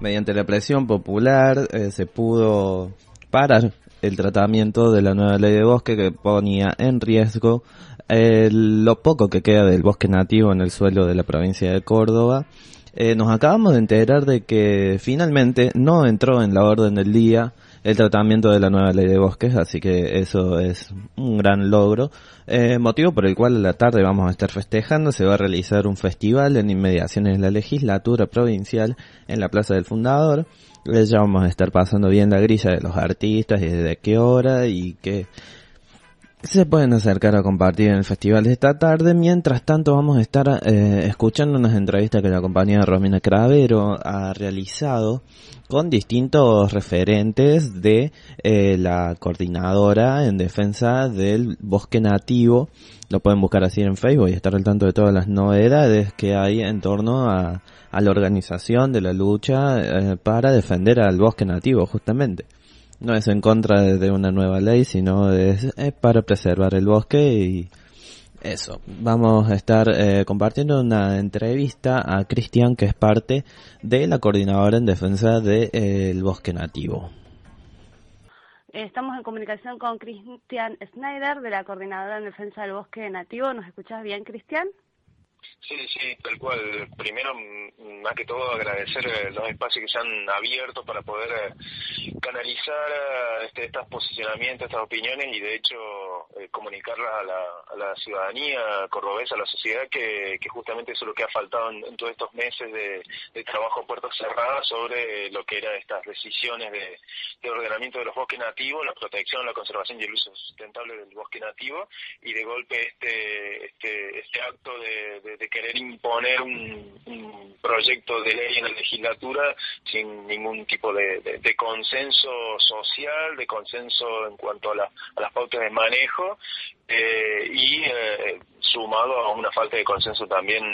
mediante la presión popular eh, se pudo parar el tratamiento de la nueva ley de bosque que ponía en riesgo eh, lo poco que queda del bosque nativo en el suelo de la provincia de Córdoba. Eh, nos acabamos de enterar de que finalmente no entró en la orden del día el tratamiento de la nueva ley de bosques, así que eso es un gran logro. Eh, motivo por el cual a la tarde vamos a estar festejando, se va a realizar un festival en inmediaciones de la legislatura provincial en la Plaza del Fundador. Eh, ya vamos a estar pasando bien la grilla de los artistas y desde qué hora y qué se pueden acercar a compartir en el festival de esta tarde. Mientras tanto vamos a estar eh, escuchando unas entrevistas que la compañía Romina Cravero ha realizado con distintos referentes de eh, la coordinadora en defensa del bosque nativo. Lo pueden buscar así en Facebook y estar al tanto de todas las novedades que hay en torno a, la organización de la lucha eh, para defender al bosque nativo justamente no es en contra de, una nueva ley, sino es, para preservar el bosque y eso. Vamos a estar eh, compartiendo una entrevista a Cristian, que es parte de la coordinadora en defensa del de, bosque nativo. Estamos en comunicación con Cristian Schneider, de la coordinadora en defensa del bosque nativo. ¿Nos escuchas bien, Cristian? Sí, sí, tal cual. Primero, más que todo, agradecer eh, los espacios que se han abierto para poder eh, canalizar eh, este, estos posicionamientos, estas opiniones y, de hecho, comunicarlas a la, a la, ciudadanía cordobesa, a la sociedad, que, justamente eso es lo que ha faltado en, todos estos meses de, de, trabajo a puertas cerradas sobre lo que eran estas decisiones de, de, ordenamiento de los bosques nativos, la protección, la conservación y el uso sustentable del bosque nativo y, de golpe, este, este, este acto de de, querer imponer un, proyecto de ley en la legislatura sin ningún tipo de, consenso social, de consenso en cuanto a, las pautas de manejo eh, y eh, sumado a una falta de consenso también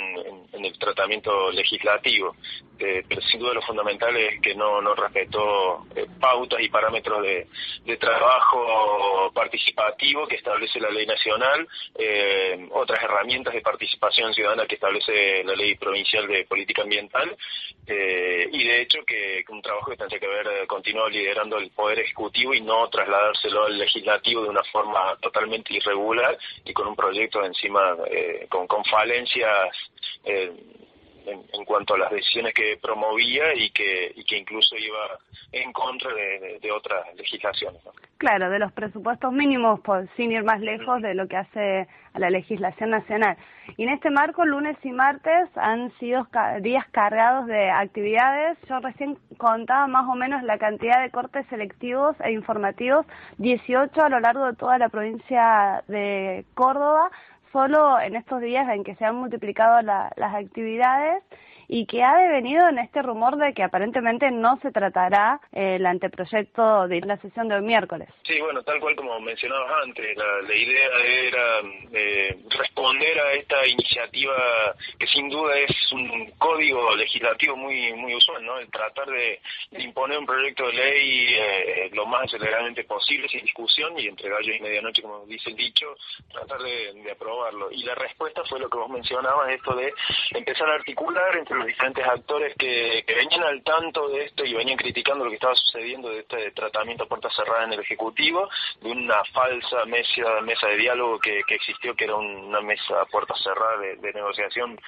en, el tratamiento legislativo. Eh, pero sin duda lo fundamental es que no, respetó pautas y parámetros de, trabajo participativo que establece la ley nacional, otras herramientas de participación ciudadana que establece la ley provincial de política ambiental y de hecho que, un trabajo que tendría que haber continuado liderando el Poder Ejecutivo y no trasladárselo al Legislativo de una forma totalmente irregular y con un proyecto encima eh, con, con, falencias eh, en, cuanto a las decisiones que promovía y que, y que incluso iba en contra de, otras legislaciones. Claro, de los presupuestos mínimos, por, sin ir más lejos de lo que hace a la legislación nacional. Y en este marco, lunes y martes han sido días cargados de actividades. Yo recién contaba más o menos la cantidad de cortes selectivos e informativos, 18 a lo largo de toda la provincia de Córdoba, solo en estos días en que se han multiplicado las actividades y que ha devenido en este rumor de que aparentemente no se tratará eh, el anteproyecto de la sesión de hoy miércoles. Sí, bueno, tal cual como mencionabas antes, la, idea era eh, responder a esta iniciativa que sin duda es un código legislativo muy muy usual, ¿no? El tratar de, imponer un proyecto de ley eh, lo más aceleradamente posible, sin discusión y entre gallos y medianoche, como dice el dicho, tratar de, de aprobarlo. Y la respuesta fue lo que vos mencionabas, esto de empezar a articular entre los diferentes actores que, venían al tanto de esto y venían criticando lo que estaba sucediendo de este tratamiento a puerta cerrada en el Ejecutivo, de una falsa mesa, mesa de diálogo que, existió, que era una mesa puerta cerrada de, negociación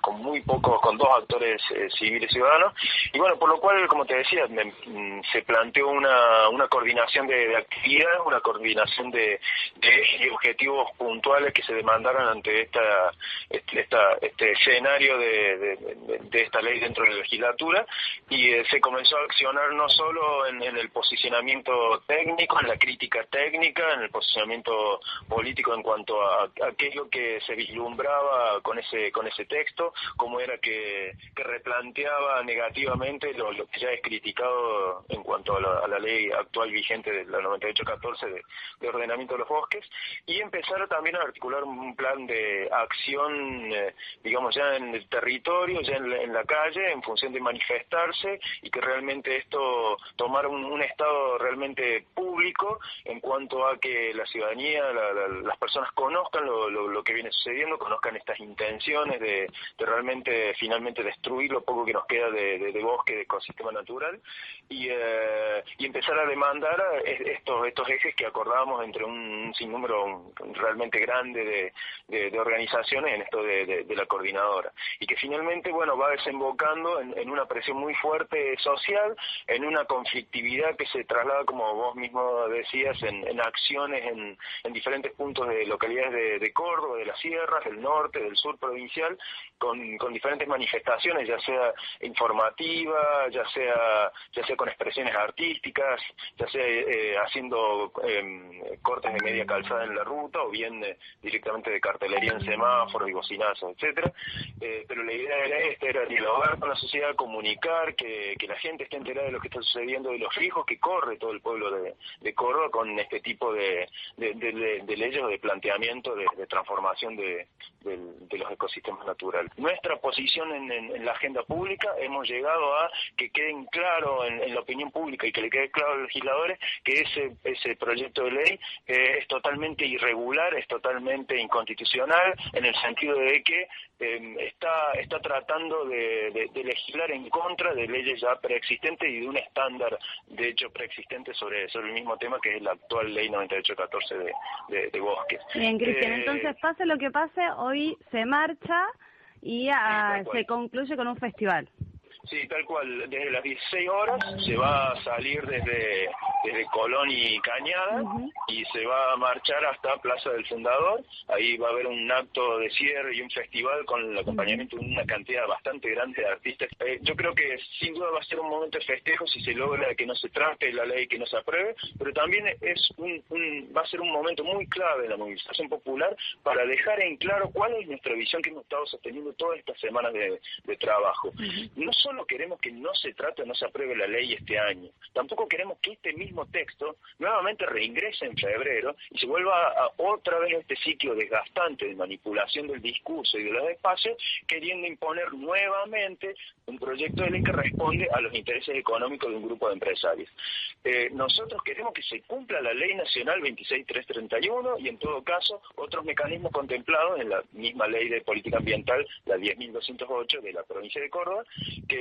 con, muy pocos, con dos actores eh, civiles ciudadanos. Y bueno, por lo cual, como te decía, mm, se planteó una, una coordinación de, de actividades, una coordinación de, de, objetivos puntuales que se demandaran ante esta, este, esta, este escenario de, de, esta ley dentro de la legislatura y eh, se comenzó a accionar no solo en, el posicionamiento técnico, en la crítica técnica, en el posicionamiento político en cuanto a, aquello que se vislumbraba con ese con ese texto, como era que, replanteaba negativamente lo, que ya es criticado en cuanto a la, ley actual vigente de la 9814 de, de ordenamiento de los bosques y empezar también a articular un plan de acción, eh, digamos ya en el territorio, ya la, calle en función de manifestarse y que realmente esto tomara un, estado realmente público en cuanto a que la ciudadanía, las personas conozcan lo, que viene sucediendo, conozcan estas intenciones de, realmente finalmente destruir lo poco que nos queda de, bosque, de ecosistema natural y, eh, y empezar a demandar estos, estos ejes que acordamos entre un, sinnúmero realmente grande de, organizaciones en esto de, la coordinadora. Y que finalmente bueno va desembocando en, una presión muy fuerte social en una conflictividad que se traslada como vos mismo decías en, acciones en, diferentes puntos de localidades de, Córdoba de las sierras del norte del sur provincial con, diferentes manifestaciones ya sea informativa ya sea ya sea con expresiones artísticas ya sea eh, haciendo em, cortes de media calzada en la ruta o bien eh, directamente de cartelería en semáforos y bocinazos, etcétera. Eh, pero la idea era esta, era dialogar con la sociedad, comunicar, que, la gente esté enterada de lo que está sucediendo, de los riesgos que corre todo el pueblo de, de Córdoba con este tipo de, de, leyes o de planteamiento de, transformación de, los ecosistemas naturales. Nuestra posición en, la agenda pública hemos llegado a que queden claro en, la opinión pública y que le quede claro a los legisladores que ese, ese proyecto de ley eh, es totalmente irregular, es totalmente inconstitucional, en el sentido de que em, está, está tratando de, legislar en contra de leyes ya preexistentes y de un estándar, de hecho, preexistente sobre, sobre el mismo tema que es la actual ley 9814 de, de, de bosques. Bien, Cristian, eh, entonces pase lo que pase, hoy se marcha y ah, se concluye con un festival. Sí, tal cual. Desde las 16 horas se va a salir desde, desde Colón y Cañada y se va a marchar hasta Plaza del Fundador. Ahí va a haber un acto de cierre y un festival con el acompañamiento de una cantidad bastante grande de artistas. Eh, yo creo que sin duda va a ser un momento de festejo si se logra que no se trate la ley, que no se apruebe, pero también es un, va a ser un momento muy clave de la movilización popular para dejar en claro cuál es nuestra visión que hemos estado sosteniendo todas estas semanas de, trabajo. No solo queremos que no se trate o no se apruebe la ley este año, tampoco queremos que este mismo texto nuevamente reingrese en febrero y se vuelva a, otra vez este ciclo desgastante de manipulación del discurso y de los espacios, queriendo imponer nuevamente un proyecto de ley que responde a los intereses económicos de un grupo de empresarios. Eh, nosotros queremos que se cumpla la ley nacional 26331 y en todo caso otros mecanismos contemplados en la misma ley de política ambiental, la 10.208 de la provincia de Córdoba, que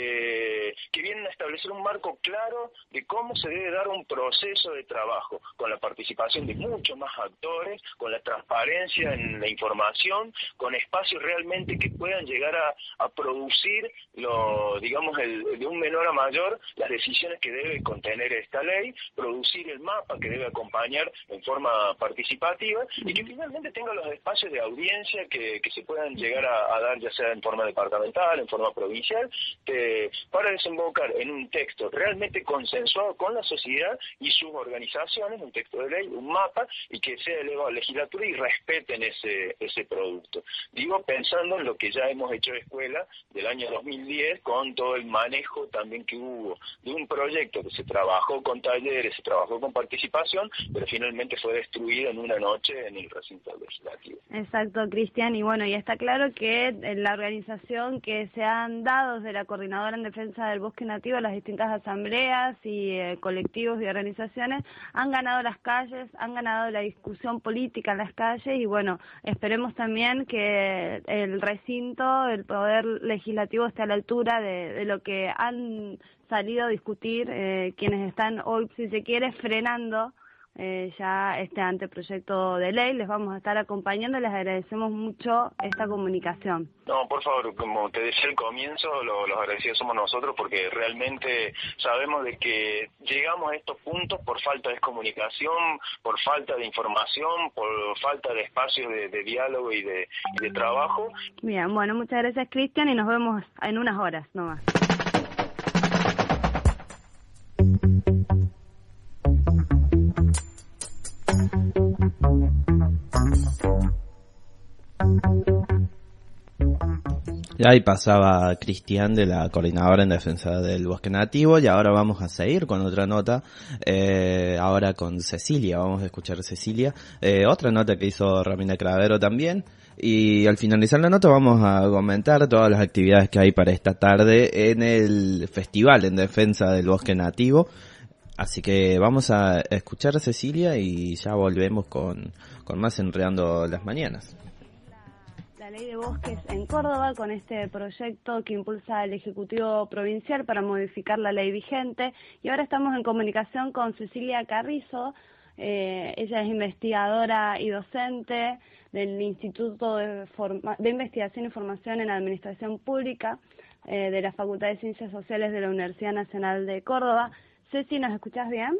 que vienen a establecer un marco claro de cómo se debe dar un proceso de trabajo, con la participación de muchos más actores, con la transparencia en la información, con espacios realmente que puedan llegar a, producir, lo, digamos, de un menor a mayor, las decisiones que debe contener esta ley, producir el mapa que debe acompañar en forma participativa y que finalmente tenga los espacios de audiencia que, se puedan llegar a, dar, ya sea en forma departamental, en forma provincial, para desembocar en un texto realmente consensuado con la sociedad y sus organizaciones, un texto de ley, un mapa, y que sea elevado a la legislatura y respeten ese, ese producto. Digo, pensando en lo que ya hemos hecho de escuela del año 2010, con todo el manejo también que hubo de un proyecto que se trabajó con talleres, se trabajó con participación, pero finalmente fue destruido en una noche en el recinto legislativo. Exacto, Cristian, y bueno, y está claro que la organización que se han dado de la en defensa del bosque nativo, las distintas asambleas y eh, colectivos y organizaciones han ganado las calles, han ganado la discusión política en las calles y bueno, esperemos también que el recinto, el poder legislativo esté a la altura de, lo que han salido a discutir eh, quienes están hoy, si se quiere, frenando eh, ya este anteproyecto de ley. Les vamos a estar acompañando. Les agradecemos mucho esta comunicación. No, por favor, como te decía al comienzo, los agradecidos somos nosotros porque realmente sabemos de que llegamos a estos puntos por falta de comunicación, por falta de información, por falta de espacios de, diálogo y de, y de trabajo. Bien, bueno, muchas gracias Cristian y nos vemos en unas horas nomás. Y ahí pasaba Cristian de la coordinadora en defensa del bosque nativo y ahora vamos a seguir con otra nota, eh, ahora con Cecilia, vamos a escuchar Cecilia, eh, otra nota que hizo Ramina Cravero también. Y al finalizar la nota vamos a comentar todas las actividades que hay para esta tarde en el Festival en Defensa del Bosque Nativo. Así que vamos a escuchar a Cecilia y ya volvemos con, con más Enredando las Mañanas la ley de bosques en Córdoba con este proyecto que impulsa el Ejecutivo Provincial para modificar la ley vigente. Y ahora estamos en comunicación con Cecilia Carrizo. Eh, ella es investigadora y docente del Instituto de, Investigación y Formación en Administración Pública eh, de la Facultad de Ciencias Sociales de la Universidad Nacional de Córdoba. Ceci, ¿nos escuchas bien?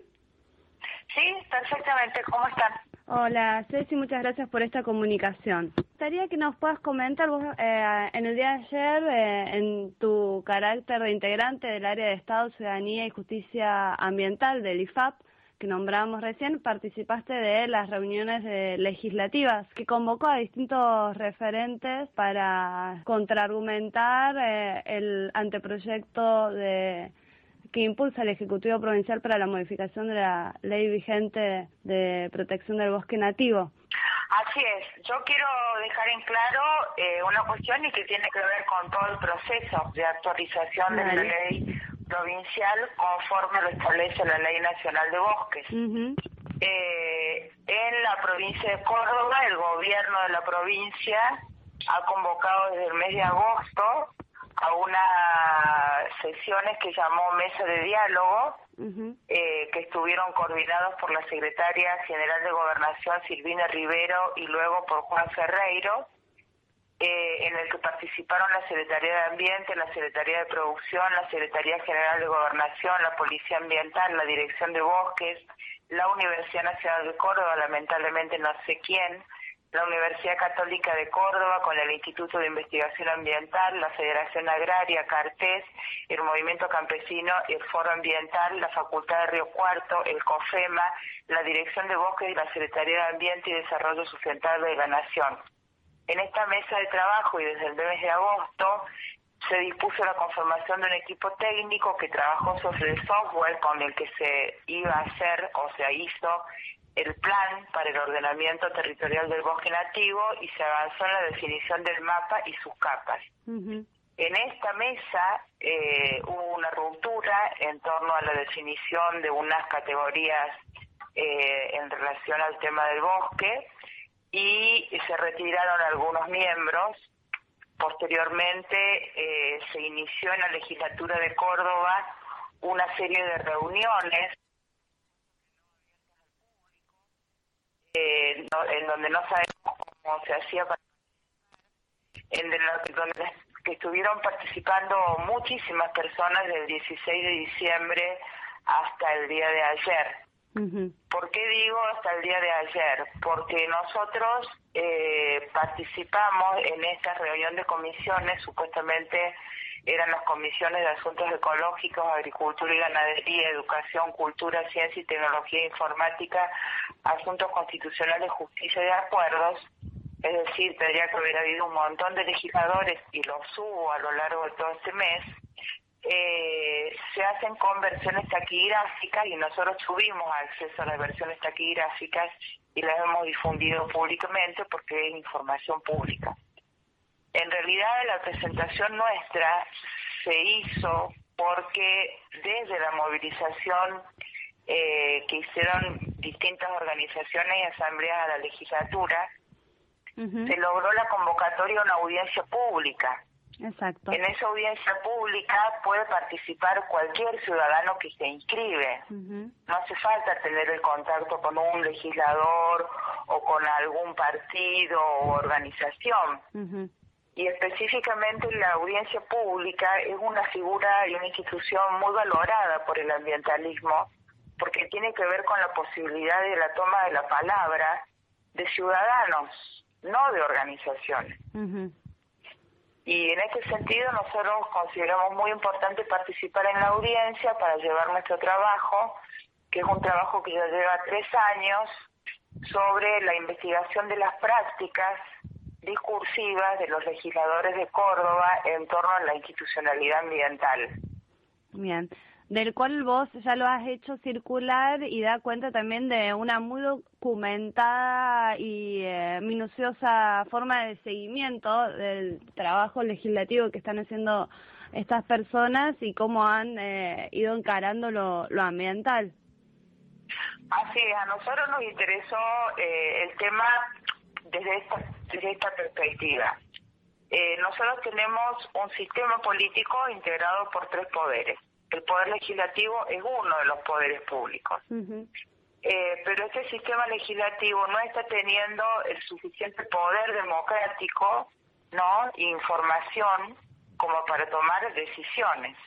Sí, perfectamente. ¿Cómo están? Hola, Ceci, muchas gracias por esta comunicación. Me gustaría que nos puedas comentar, vos eh, en el día de ayer, eh, en tu carácter de integrante del área de Estado, Ciudadanía y Justicia Ambiental del IFAP, que nombramos recién, participaste de las reuniones legislativas que convocó a distintos referentes para contraargumentar eh, el anteproyecto de que impulsa el Ejecutivo Provincial para la modificación de la ley vigente de protección del bosque nativo. Así es, yo quiero dejar en claro eh, una cuestión y que tiene que ver con todo el proceso de actualización de la ley provincial conforme lo establece la Ley Nacional de Bosques. eh, en la provincia de Córdoba, el gobierno de la provincia ha convocado desde el mes de agosto a unas sesiones que llamó Mesa de Diálogo, eh, que estuvieron coordinados por la secretaria general de Gobernación Silvina Rivero y luego por Juan Ferreiro, eh, en el que participaron la Secretaría de Ambiente, la Secretaría de Producción, la Secretaría General de Gobernación, la Policía Ambiental, la Dirección de Bosques, la Universidad Nacional de Córdoba, lamentablemente no sé quién, la Universidad Católica de Córdoba con el Instituto de Investigación Ambiental, la Federación Agraria, Cartés, el Movimiento Campesino, el Foro Ambiental, la Facultad de Río Cuarto, el COFEMA, la Dirección de Bosques y la Secretaría de Ambiente y Desarrollo Sustentable de la Nación. En esta mesa de trabajo y desde el mes de agosto se dispuso la conformación de un equipo técnico que trabajó sobre el software con el que se iba a hacer o se hizo el plan para el ordenamiento territorial del bosque nativo y se avanzó en la definición del mapa y sus capas. En esta mesa eh, hubo una ruptura en torno a la definición de unas categorías eh, en relación al tema del bosque y se retiraron algunos miembros. Posteriormente eh, se inició en la legislatura de Córdoba una serie de reuniones eh, en donde no sabemos cómo se hacía, en donde que estuvieron participando muchísimas personas del 16 de diciembre hasta el día de ayer. ¿Por qué digo hasta el día de ayer? Porque nosotros eh, participamos en esta reunión de comisiones, supuestamente eran las comisiones de asuntos ecológicos, agricultura y ganadería, educación, cultura, ciencia y tecnología informática, asuntos constitucionales, justicia y acuerdos. Es decir, tendría que haber habido un montón de legisladores y los hubo a lo largo de todo este mes. Eh, se hacen con versiones taquigráficas y nosotros tuvimos acceso a las versiones taquigráficas y las hemos difundido públicamente porque es información pública. En realidad la presentación nuestra se hizo porque desde la movilización eh, que hicieron distintas organizaciones y asambleas a la legislatura, se logró la convocatoria a una audiencia pública. Exacto. En esa audiencia pública puede participar cualquier ciudadano que se inscribe. No hace falta tener el contacto con un legislador o con algún partido o organización y específicamente la audiencia pública es una figura y una institución muy valorada por el ambientalismo porque tiene que ver con la posibilidad de la toma de la palabra de ciudadanos, no de organizaciones. Y en este sentido nosotros consideramos muy importante participar en la audiencia para llevar nuestro trabajo, que es un trabajo que ya lleva tres años, sobre la investigación de las prácticas discursivas de los legisladores de Córdoba en torno a la institucionalidad ambiental. Bien, del cual vos ya lo has hecho circular y da cuenta también de una muy documentada y eh, minuciosa forma de seguimiento del trabajo legislativo que están haciendo estas personas y cómo han eh, ido encarando lo, lo ambiental. Así es, a nosotros nos interesó eh, el tema desde esta, desde esta perspectiva. Eh, nosotros tenemos un sistema político integrado por tres poderes. El poder legislativo es uno de los poderes públicos. eh, pero este sistema legislativo no está teniendo el suficiente poder democrático, ¿no? Información como para tomar decisiones.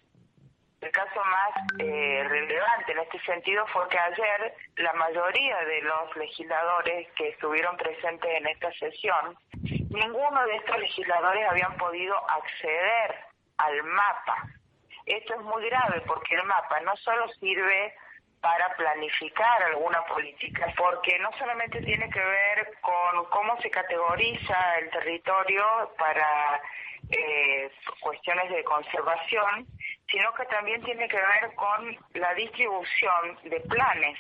El caso más eh, relevante en este sentido fue que ayer la mayoría de los legisladores que estuvieron presentes en esta sesión, ninguno de estos legisladores habían podido acceder al mapa. Esto es muy grave porque el mapa no solo sirve para planificar alguna política, porque no solamente tiene que ver con cómo se categoriza el territorio para eh, cuestiones de conservación, sino que también tiene que ver con la distribución de planes,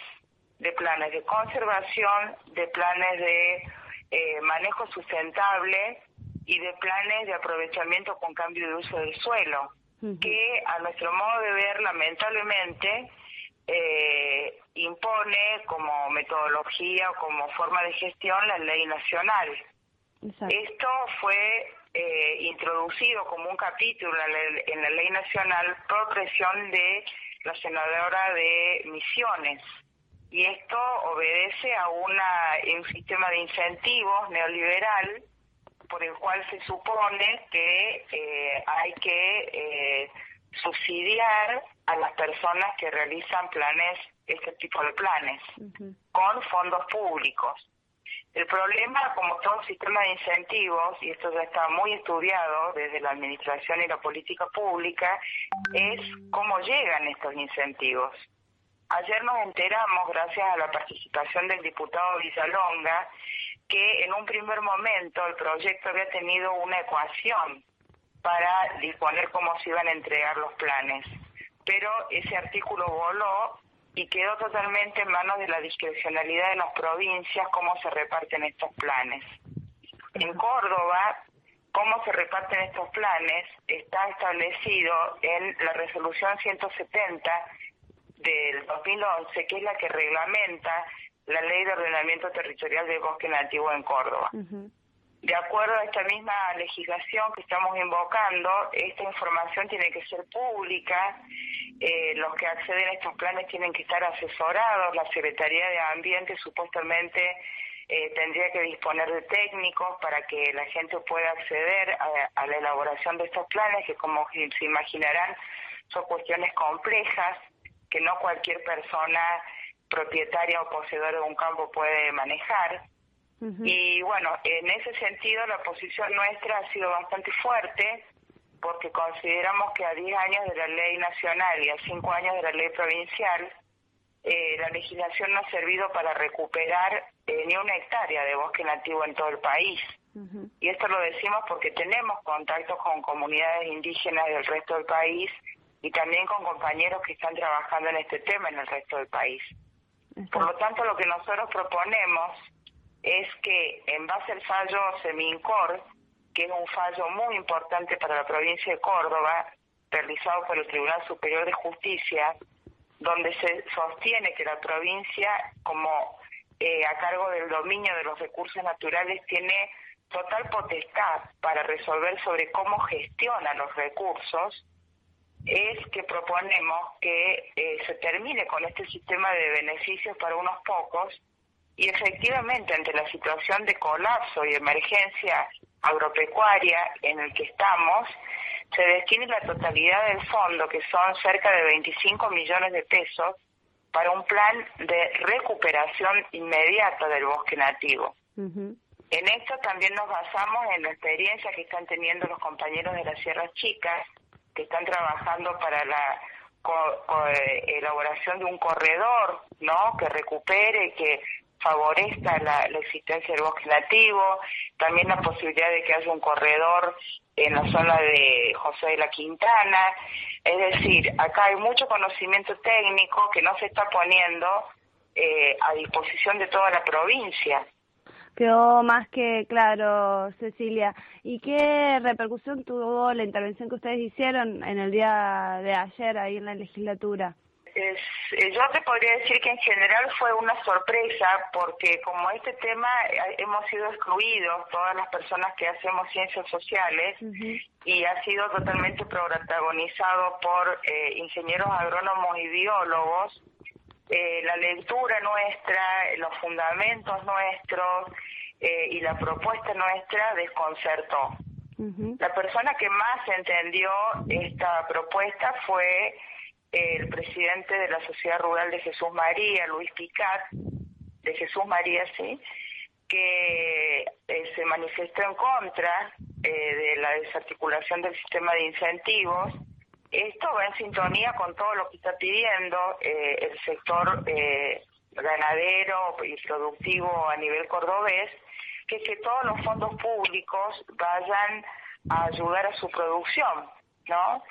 de planes de conservación, de planes de eh, manejo sustentable y de planes de aprovechamiento con cambio de uso del suelo, que a nuestro modo de ver, lamentablemente, eh, impone como metodología o como forma de gestión la ley nacional. Esto fue eh, introducido como un capítulo en la, ley nacional por presión de la senadora de Misiones. Y esto obedece a una, un sistema de incentivos neoliberal por el cual se supone que eh, hay que eh, subsidiar a las personas que realizan planes, este tipo de planes, con fondos públicos. El problema, como todo sistema de incentivos, y esto ya está muy estudiado desde la administración y la política pública, es cómo llegan estos incentivos. Ayer nos enteramos, gracias a la participación del diputado Villalonga, que en un primer momento el proyecto había tenido una ecuación para disponer cómo se iban a entregar los planes. Pero ese artículo voló y quedó totalmente en manos de la discrecionalidad de las provincias cómo se reparten estos planes. En Córdoba, cómo se reparten estos planes está establecido en la resolución 170 del 2011, que es la que reglamenta la ley de ordenamiento territorial del bosque nativo en Córdoba. De acuerdo a esta misma legislación que estamos invocando, esta información tiene que ser pública, eh, los que acceden a estos planes tienen que estar asesorados, la Secretaría de Ambiente supuestamente eh, tendría que disponer de técnicos para que la gente pueda acceder a, la elaboración de estos planes, que como se imaginarán son cuestiones complejas que no cualquier persona propietaria o poseedora de un campo puede manejar. Y bueno, en ese sentido la posición nuestra ha sido bastante fuerte porque consideramos que a 10 años de la ley nacional y a 5 años de la ley provincial, eh, la legislación no ha servido para recuperar eh, ni una hectárea de bosque nativo en todo el país. Y esto lo decimos porque tenemos contactos con comunidades indígenas del resto del país y también con compañeros que están trabajando en este tema en el resto del país. Por lo tanto, lo que nosotros proponemos es que en base al fallo Semincor, que es un fallo muy importante para la provincia de Córdoba, realizado por el Tribunal Superior de Justicia, donde se sostiene que la provincia, como eh, a cargo del dominio de los recursos naturales, tiene total potestad para resolver sobre cómo gestiona los recursos, es que proponemos que eh, se termine con este sistema de beneficios para unos pocos y efectivamente ante la situación de colapso y emergencia agropecuaria en el que estamos, se destine la totalidad del fondo, que son cerca de 25 millones de pesos, para un plan de recuperación inmediata del bosque nativo. En esto también nos basamos en la experiencia que están teniendo los compañeros de las Sierras Chicas, que están trabajando para la eh, elaboración de un corredor, ¿no? Que recupere, que favorezca la, la existencia del bosque nativo, también la posibilidad de que haya un corredor en la zona de José de la Quintana. Es decir, acá hay mucho conocimiento técnico que no se está poniendo eh, a disposición de toda la provincia. Quedó más que claro, Cecilia. ¿Y qué repercusión tuvo la intervención que ustedes hicieron en el día de ayer ahí en la legislatura? Es, eh, yo te podría decir que en general fue una sorpresa porque como este tema eh, hemos sido excluidos todas las personas que hacemos ciencias sociales y ha sido totalmente protagonizado por eh, ingenieros agrónomos y biólogos, la lectura nuestra, los fundamentos nuestros y la propuesta nuestra desconcertó. La persona que más entendió esta propuesta fue el presidente de la Sociedad Rural de Jesús María, Luis Picat, de Jesús María, sí, que eh, se manifestó en contra eh, de la desarticulación del sistema de incentivos. Esto va en sintonía con todo lo que está pidiendo eh, el sector ganadero y productivo a nivel cordobés, que es que todos los fondos públicos vayan a ayudar a su producción ¿no?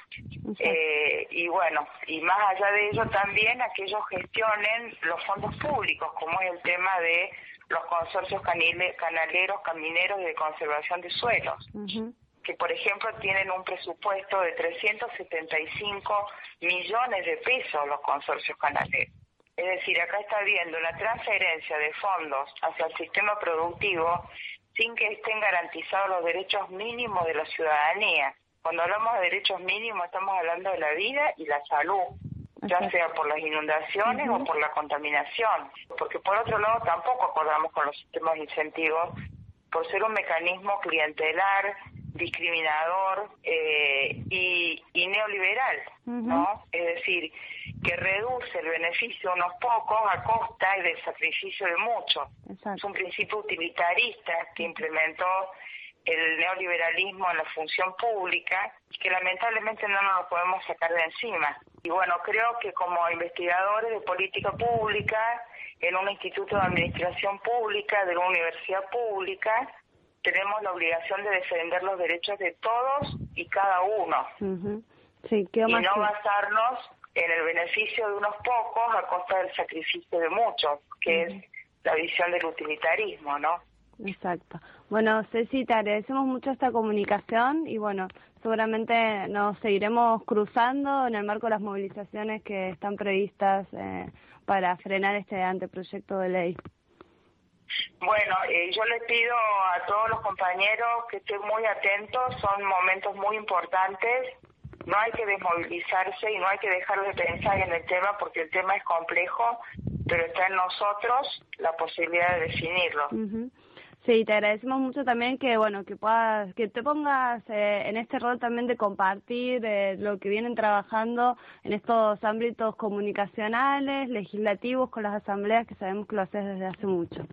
Eh, y bueno, y más allá de ello también aquellos gestionen los fondos públicos, como es el tema de los consorcios canaleros, camineros de conservación de suelos, que por ejemplo tienen un presupuesto de 375 millones de pesos los consorcios canaleros. Es decir, acá está habiendo la transferencia de fondos hacia el sistema productivo sin que estén garantizados los derechos mínimos de la ciudadanía. Cuando hablamos de derechos mínimos estamos hablando de la vida y la salud, ya sea por las inundaciones o por la contaminación. Porque por otro lado tampoco acordamos con los sistemas de incentivos por ser un mecanismo clientelar, discriminador eh, y, neoliberal, ¿no? Es decir, que reduce el beneficio de unos pocos a costa y del sacrificio de muchos. Es un principio utilitarista que implementó el neoliberalismo en la función pública que lamentablemente no nos lo podemos sacar de encima. Y bueno, creo que como investigadores de política pública, en un instituto de administración pública, de una universidad pública, tenemos la obligación de defender los derechos de todos y cada uno. sí, y no basarnos en el beneficio de unos pocos a costa del sacrificio de muchos, que es la visión del utilitarismo, ¿no? Exacto. Bueno, Ceci, te agradecemos mucho esta comunicación y bueno, seguramente nos seguiremos cruzando en el marco de las movilizaciones que están previstas eh, para frenar este anteproyecto de ley. Bueno, eh, yo les pido a todos los compañeros que estén muy atentos, son momentos muy importantes, no hay que desmovilizarse y no hay que dejar de pensar en el tema porque el tema es complejo, pero está en nosotros la posibilidad de definirlo. Sí, te agradecemos mucho también que bueno que puedas que te pongas eh, en este rol también de compartir eh, lo que vienen trabajando en estos ámbitos comunicacionales, legislativos con las asambleas que sabemos que lo haces desde hace mucho.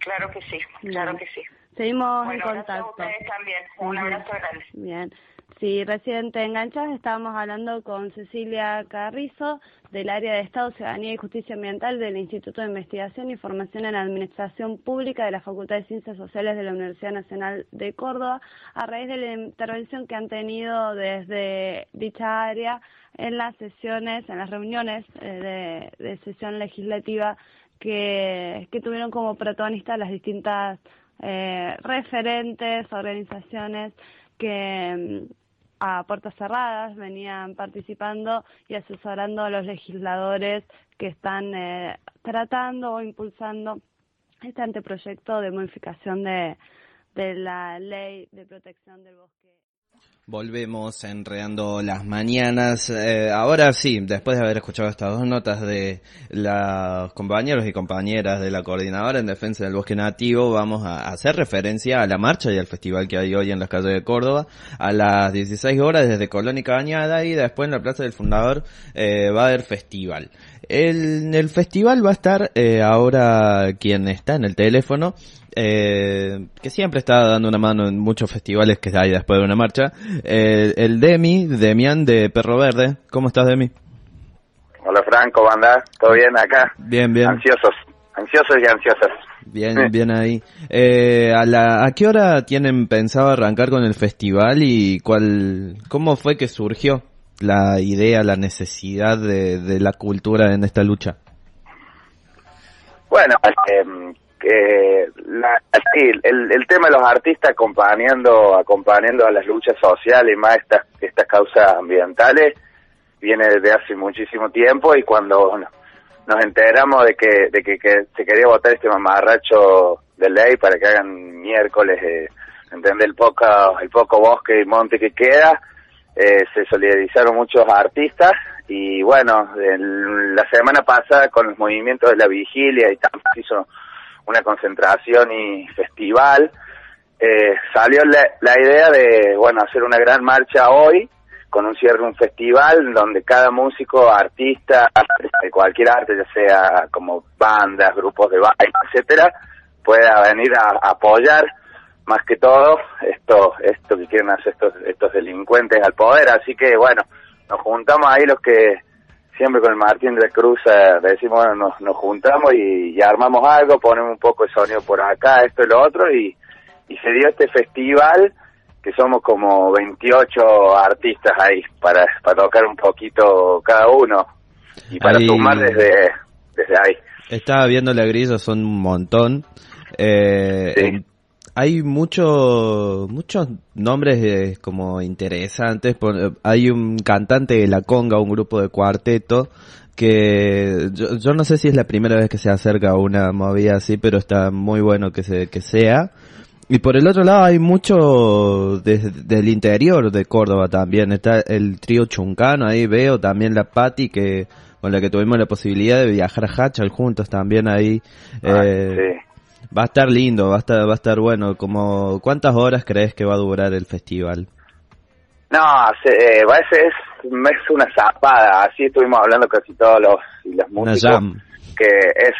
Claro que sí, claro que sí. Seguimos en contacto. A ustedes también. Un abrazo grande. Bien. Sí, residente enganchas, estábamos hablando con Cecilia Carrizo del área de Estado, Ciudadanía y Justicia Ambiental del Instituto de Investigación y Formación en Administración Pública de la Facultad de Ciencias Sociales de la Universidad Nacional de Córdoba, a raíz de la intervención que han tenido desde dicha área en las sesiones, en las reuniones eh, de, sesión legislativa que, que tuvieron como protagonistas las distintas eh, referentes, organizaciones que a puertas cerradas, venían participando y asesorando a los legisladores que están eh, tratando o impulsando este anteproyecto de modificación de, de la ley de protección del bosque. Volvemos enredando las mañanas. Eh, ahora sí, después de haber escuchado estas dos notas de los compañeros y compañeras de la coordinadora en defensa del bosque nativo, vamos a hacer referencia a la marcha y al festival que hay hoy en las calles de Córdoba a las 16 horas desde Colón y Cabañada y después en la Plaza del Fundador eh, va a haber festival. El, el festival va a estar eh, ahora quien está en el teléfono eh, que siempre está dando una mano en muchos festivales que hay después de una marcha, eh, el Demi, Demian de Perro Verde. ¿Cómo estás, Demi? Hola, Franco, ¿cómo andás? ¿Todo bien acá? Bien, bien. Ansiosos. ansiosos y ansiosas. Bien, bien ahí. Eh, ¿a, la, ¿A qué hora tienen pensado arrancar con el festival y cuál, cómo fue que surgió la idea, la necesidad de, de la cultura en esta lucha? Bueno, eh, que la, sí, el, el tema de los artistas acompañando acompañando a las luchas sociales y más estas estas causas ambientales viene desde hace muchísimo tiempo y cuando nos enteramos de que de que, se quería votar este mamarracho de ley para que hagan miércoles eh, entender el poco el poco bosque y monte que queda eh, se solidarizaron muchos artistas y bueno la semana pasada con los movimientos de la vigilia y también hizo una concentración y festival, eh, salió la, idea de, bueno, hacer una gran marcha hoy con un cierre un festival donde cada músico, artista, de cualquier arte, ya sea como bandas, grupos de baile, etcétera, pueda venir a, apoyar. Más que todo esto esto que quieren hacer estos estos delincuentes al poder. Así que bueno nos juntamos ahí los que siempre con el Martín de Cruz eh, decimos, bueno, nos, nos juntamos y, armamos algo, ponemos un poco de sonido por acá, esto y lo otro, y, y se dio este festival que somos como 28 artistas ahí para, para tocar un poquito cada uno y para sumar desde, desde ahí. Estaba viendo la grilla, son un montón. Eh, hay muchos muchos nombres eh, como interesantes. Hay un cantante de la conga, un grupo de cuarteto, que yo, no sé si es la primera vez que se acerca a una movida así, pero está muy bueno que, se, que sea. Y por el otro lado hay mucho desde del interior de Córdoba también. Está el trío Chuncano, ahí veo también la Patti que con la que tuvimos la posibilidad de viajar a Hachal juntos también ahí. Ah, eh, Va a estar lindo, va a estar, va a estar bueno. Como, ¿Cuántas horas crees que va a durar el festival? No, se, va a ser, es, una zapada, así estuvimos hablando casi todos los, los músicos. Que es,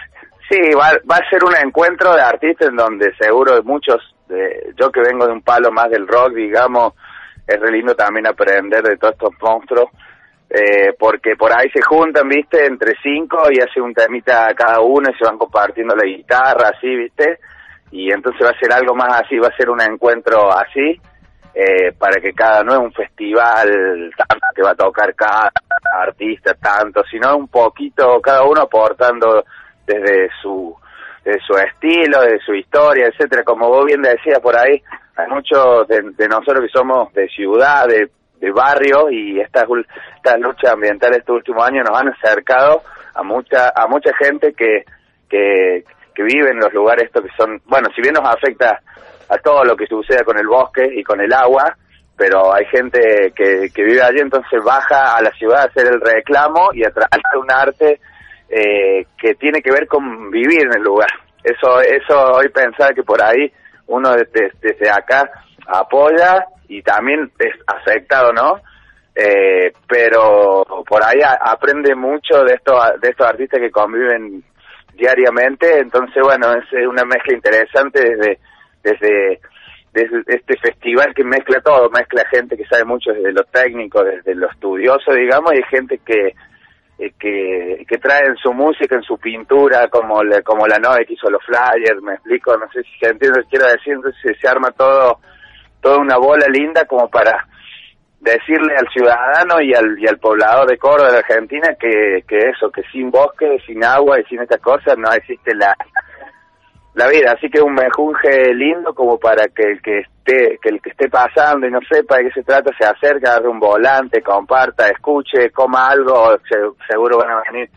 sí, va, va a ser un encuentro de artistas en donde seguro muchos, de, yo que vengo de un palo más del rock, digamos, es re lindo también aprender de todos estos monstruos eh, porque por ahí se juntan, viste, entre cinco y hace un temita cada uno y se van compartiendo la guitarra, así, viste, y entonces va a ser algo más así, va a ser un encuentro así, eh, para que cada, no es un festival tanto que va a tocar cada artista tanto, sino un poquito, cada uno aportando desde su, de su estilo, de su historia, etcétera, como vos bien decías por ahí, hay muchos de, de nosotros que somos de ciudad, de de barrio y estas esta luchas ambientales estos últimos años nos han acercado a mucha a mucha gente que, que, que vive en los lugares estos que son, bueno, si bien nos afecta a todo lo que suceda con el bosque y con el agua, pero hay gente que, que vive allí, entonces baja a la ciudad a hacer el reclamo y a traer un arte eh, que tiene que ver con vivir en el lugar. Eso, eso hoy pensar que por ahí uno desde, desde acá apoya y también es afectado, ¿no? Eh, pero por ahí aprende mucho de estos de estos artistas que conviven diariamente, entonces bueno, es una mezcla interesante desde desde desde este festival que mezcla todo, mezcla gente que sabe mucho desde lo técnico, desde lo estudioso, digamos, y gente que eh, que, que trae en su música, en su pintura, como la, como la Nove que hizo los flyers, me explico, no sé si se entiende quiero decir, entonces se arma todo toda una bola linda como para decirle al ciudadano y al, y al poblador de Córdoba, de Argentina, que, que eso, que sin bosque, sin agua y sin estas cosas no existe la, la vida. Así que un mejunje lindo como para que el que esté, que el que esté pasando y no sepa de qué se trata, se acerque, agarre un volante, comparta, escuche, coma algo, seguro van a venir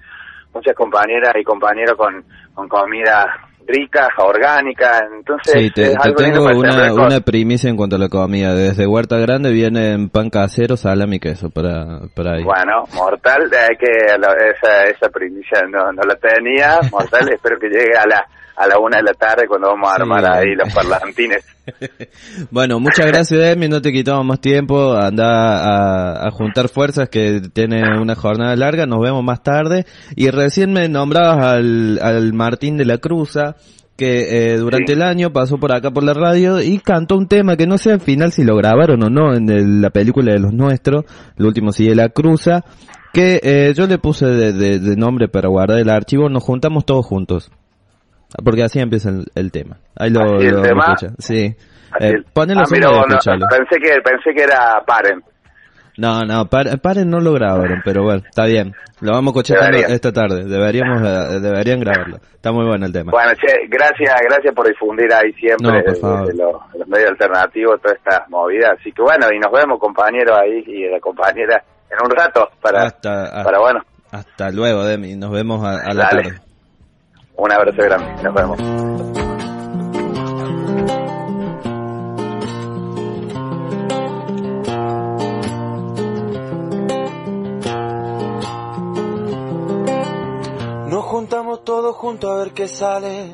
muchas compañeras y compañeros con, con comida ricas, orgánicas, entonces sí, te, tengo una, una primicia en cuanto a la comida, desde Huerta Grande viene pan casero, salami y queso para, para ahí. Bueno, mortal, hay que esa, esa primicia no, no la tenía, mortal, espero que llegue a la a la una de la tarde cuando vamos a armar ahí los parlantines. bueno, muchas gracias Emi, no te quitamos más tiempo, anda a, a, juntar fuerzas que tiene una jornada larga, nos vemos más tarde. Y recién me nombrabas al, al Martín de la Cruza, que eh, durante el año pasó por acá por la radio y cantó un tema que no sé al final si lo grabaron o no en la película de los nuestros, el último sigue la cruza, que eh, yo le puse de, de nombre para guardar el archivo, nos juntamos todos juntos. Porque así empieza el, tema. Ahí lo, el tema? Sí. Eh, ponelo ah, pensé que pensé que era Paren. No, no, Paren no lo grabaron, pero bueno, está bien. Lo vamos a escuchar esta tarde. Deberíamos, eh, deberían grabarlo. Está muy bueno el tema. Bueno, che, gracias, gracias por difundir ahí siempre los, medios alternativos, todas estas movidas. Así que bueno, y nos vemos compañeros ahí y la compañera en un rato para, para bueno. Hasta luego, Demi. Nos vemos a, la tarde. Un abrazo grande. Nos vemos. juntamos todos juntos a ver qué sale.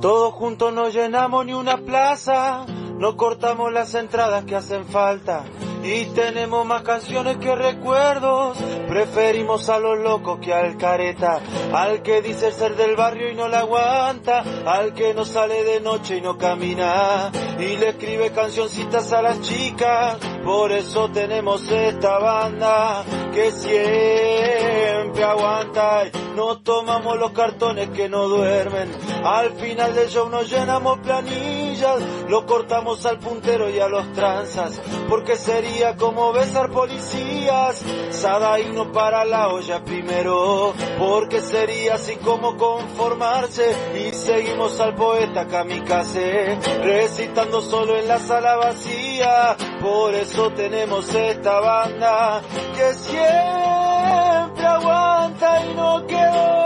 Todos juntos no llenamos ni una plaza. No cortamos las entradas que hacen falta. Y tenemos más canciones que recuerdos. Preferimos a los locos que al careta. Al que dice ser del barrio y no la aguanta. Al que no sale de noche y no camina. Y le escribe cancioncitas a las chicas. Por eso tenemos esta banda que siempre aguanta. Y no tomamos los cartones que no duermen. Al final del show nos llenamos planillas. Lo cortamos al puntero y a los tranzas. Porque sería como besar policías. Sada y no para la olla primero. Porque sería así como conformarse. Y seguimos al poeta kamikaze. Recitando solo en la sala vacía. Por eso tenemos esta banda que siempre aguanta y no quedó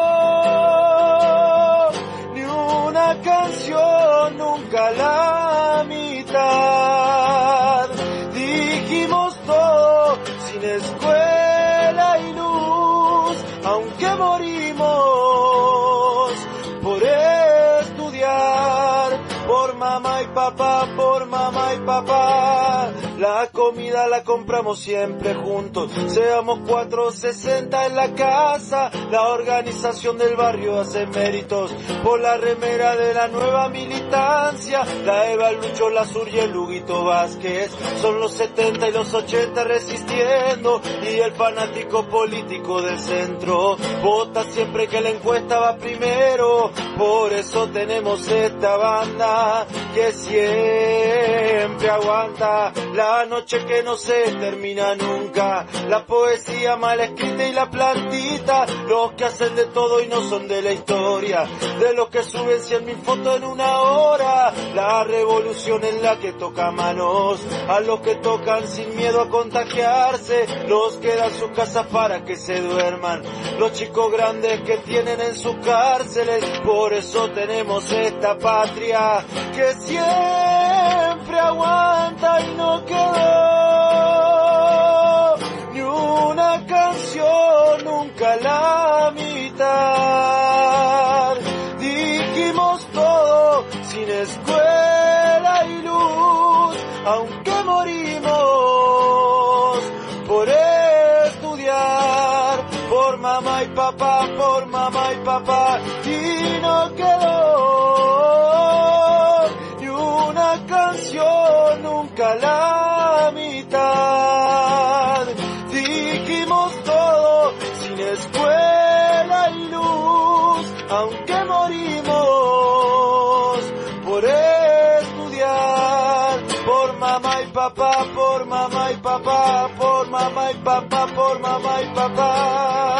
ni una canción nunca la comida la compramos siempre juntos, seamos 460 en la casa. La organización del barrio hace méritos por la remera de la nueva militancia. La Eva, Lucho, la Sur y el Luguito Vázquez son los 70 y los 80 resistiendo. Y el fanático político del centro vota siempre que la encuesta va primero. Por eso tenemos esta banda que siempre aguanta la la que no se termina nunca, la poesía mal escrita y la plantita, los que hacen de todo y no son de la historia, de los que suben cien mil fotos en una hora, la revolución en la que toca manos, a los que tocan sin miedo a contagiarse, los que dan sus casas para que se duerman, los chicos grandes que tienen en sus cárceles, por eso tenemos esta patria que siempre aguanta y no queda ni una canción, nunca la mitad. Dijimos todo sin escuela y luz, aunque morimos por estudiar, por mamá y papá, por mamá y papá, y no quedó papá, por mamá y papá, por mamá y papá, por mamá y papá.